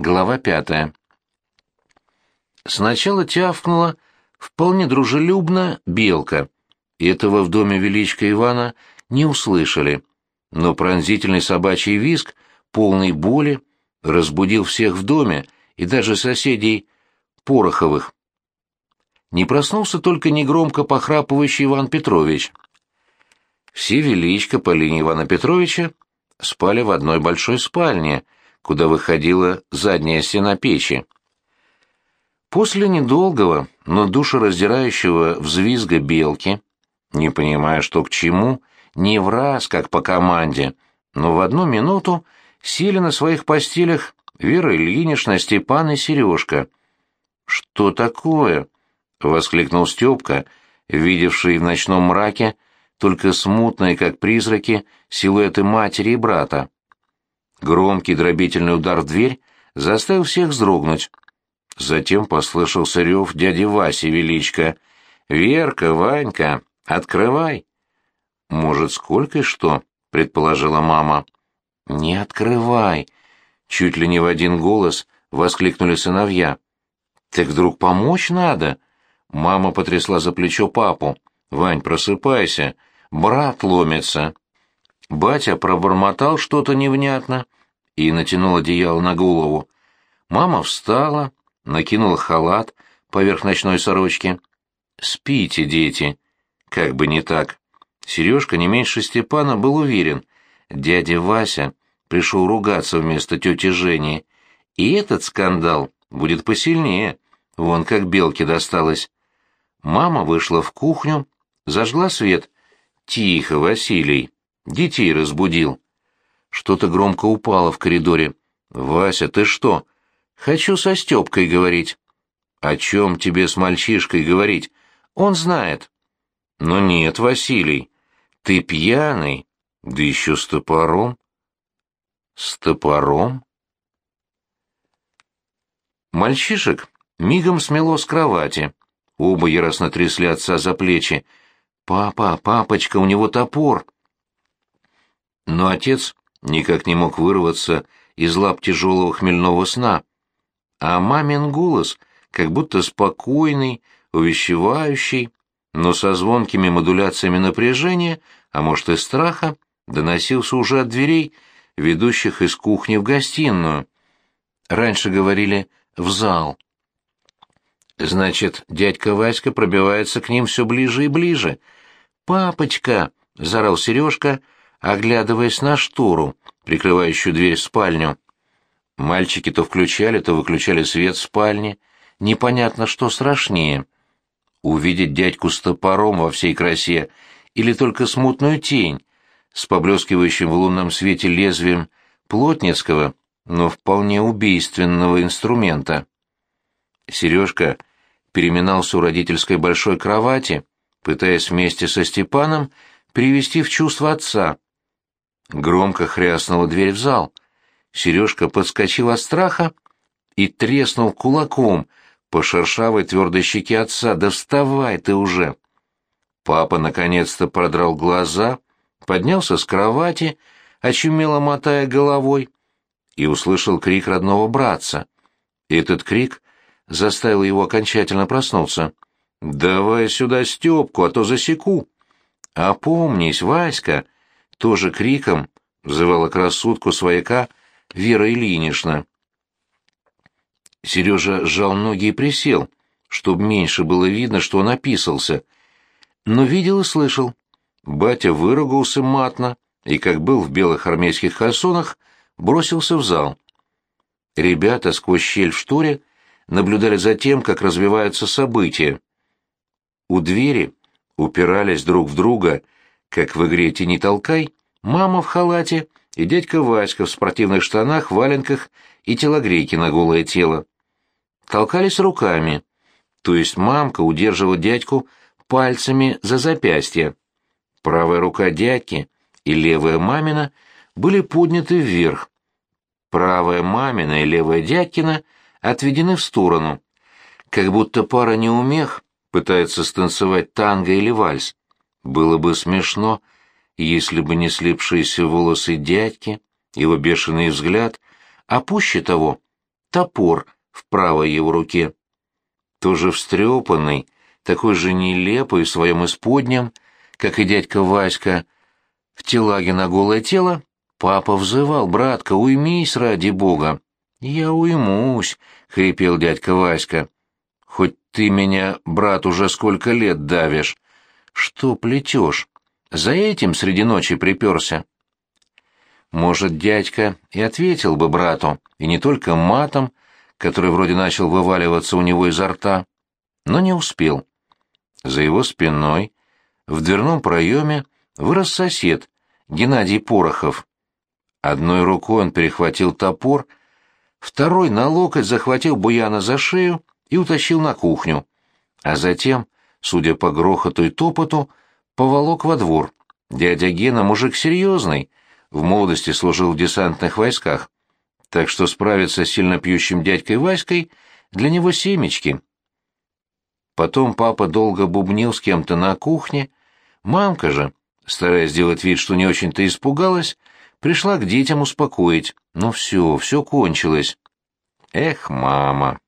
Глава пятая. Сначала тявкнула вполне дружелюбно белка. Этого в доме величка Ивана не услышали, но пронзительный собачий визг, полный боли, разбудил всех в доме и даже соседей Пороховых. Не проснулся только негромко похрапывающий Иван Петрович. Все величко по линии Ивана Петровича спали в одной большой спальне, куда выходила задняя стена печи. После недолгого, но душераздирающего взвизга белки, не понимая, что к чему, не в раз, как по команде, но в одну минуту сели на своих постелях Вера Ильинична, Степан и Сережка. «Что такое?» — воскликнул Степка, видевший в ночном мраке только смутные, как призраки, силуэты матери и брата. Громкий дробительный удар в дверь заставил всех вздрогнуть. Затем послышался рев дяди Васи Величко. «Верка, Ванька, открывай!» «Может, сколько и что?» — предположила мама. «Не открывай!» — чуть ли не в один голос воскликнули сыновья. «Так вдруг помочь надо?» Мама потрясла за плечо папу. «Вань, просыпайся, брат ломится». Батя пробормотал что-то невнятно и натянул одеяло на голову. Мама встала, накинула халат поверх ночной сорочки. «Спите, дети!» Как бы не так. Сережка не меньше Степана был уверен. Дядя Вася пришел ругаться вместо тети Жени. И этот скандал будет посильнее. Вон как белке досталось. Мама вышла в кухню, зажгла свет. «Тихо, Василий!» Детей разбудил. Что-то громко упало в коридоре. «Вася, ты что?» Хочу со Степкой говорить. О чем тебе с мальчишкой говорить? Он знает. Но нет, Василий, ты пьяный, да еще с топором. С топором? Мальчишек мигом смело с кровати. Оба яростно трясли отца за плечи. «Папа, папочка, у него топор!» Но отец никак не мог вырваться из лап тяжелого хмельного сна а мамин голос как будто спокойный, увещевающий, но со звонкими модуляциями напряжения, а может и страха, доносился уже от дверей, ведущих из кухни в гостиную. Раньше говорили «в зал». Значит, дядька Васька пробивается к ним все ближе и ближе. «Папочка!» — зарал Сережка, оглядываясь на штору, прикрывающую дверь в спальню. Мальчики то включали, то выключали свет в спальне. Непонятно, что страшнее. Увидеть дядьку с топором во всей красе или только смутную тень с поблескивающим в лунном свете лезвием плотницкого, но вполне убийственного инструмента. Сережка переминался у родительской большой кровати, пытаясь вместе со Степаном привести в чувство отца. Громко хряснула дверь в зал. Сережка подскочил от страха и треснул кулаком по шершавой твердой щеке отца. «Да вставай ты уже!» Папа наконец-то продрал глаза, поднялся с кровати, очумело мотая головой, и услышал крик родного братца. Этот крик заставил его окончательно проснуться. «Давай сюда Степку, а то засеку!» «Опомнись, Васька!» Тоже криком взывала к рассудку свояка Вера Ильинична. Сережа сжал ноги и присел, чтобы меньше было видно, что он описался. Но видел и слышал. Батя выругался матно и, как был в белых армейских кальсонах, бросился в зал. Ребята сквозь щель в шторе наблюдали за тем, как развиваются события. У двери упирались друг в друга, как в игре «Тяни толкай», мама в халате — и дядька Васька в спортивных штанах, валенках и телогрейке на голое тело. Толкались руками, то есть мамка удерживала дядьку пальцами за запястье. Правая рука дядьки и левая мамина были подняты вверх. Правая мамина и левая дядькина отведены в сторону, как будто пара неумех пытается станцевать танго или вальс. Было бы смешно, если бы не слепшиеся волосы дядьки, его бешеный взгляд, а пуще того, топор в правой его руке. Тоже встрепанный, такой же нелепый в своем исподнем, как и дядька Васька, в телаге на голое тело, папа взывал, братка, уймись ради бога. «Я уймусь», — хрипел дядька Васька. «Хоть ты меня, брат, уже сколько лет давишь. Что плетешь? За этим среди ночи приперся?» Может, дядька и ответил бы брату, и не только матом, который вроде начал вываливаться у него изо рта, но не успел. За его спиной, в дверном проеме, вырос сосед, Геннадий Порохов. Одной рукой он перехватил топор, второй на локоть захватил Буяна за шею и утащил на кухню, а затем, судя по грохоту и топоту, поволок во двор. Дядя Гена мужик серьезный, в молодости служил в десантных войсках, так что справиться с сильно пьющим дядькой Васькой для него семечки. Потом папа долго бубнил с кем-то на кухне, мамка же, стараясь сделать вид, что не очень-то испугалась, пришла к детям успокоить. Ну все, все кончилось. Эх, мама.